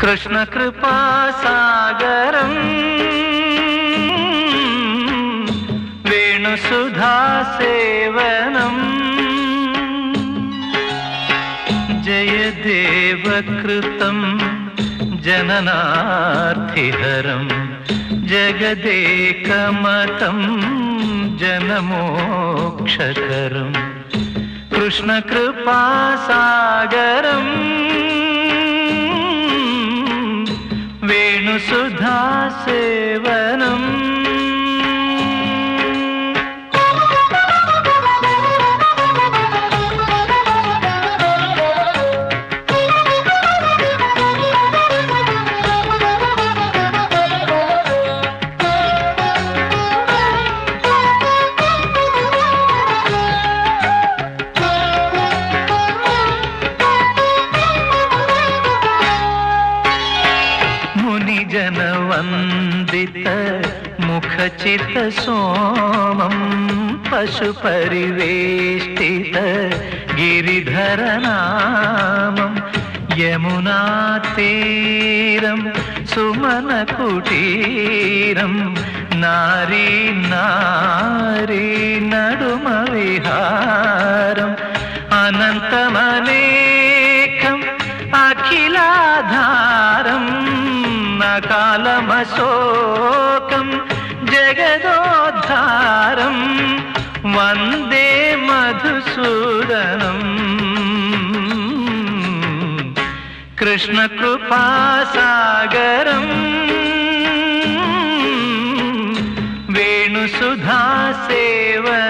कृष्णकृपासागरम् वेणुसुधासेवनम् जयदेवकृतं जननार्थिहरम्। जगदेकमतं जनमोक्षकरम्। कृष्णकृपासागरम् वेणु सुधा सेवन मुनिजनवन्दित मुखचित सोमम् पशुपरिवेष्टित गिरिधरनामम् यमुनातीरं सुमनकुटीरं नारी नारी नडुमविहारम् वन्दे मधुसूदनम्। कृष्णकृपासागरम् वेणुसुधासेवनम्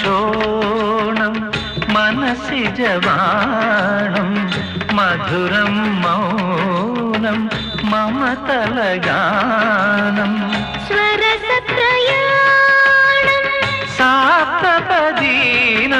शोणं मनसि जवाणं मधुरं मौनं मम तलगानम् स्वरसत्रय सापदीनम्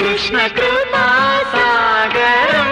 कृष्णकृपासागरम्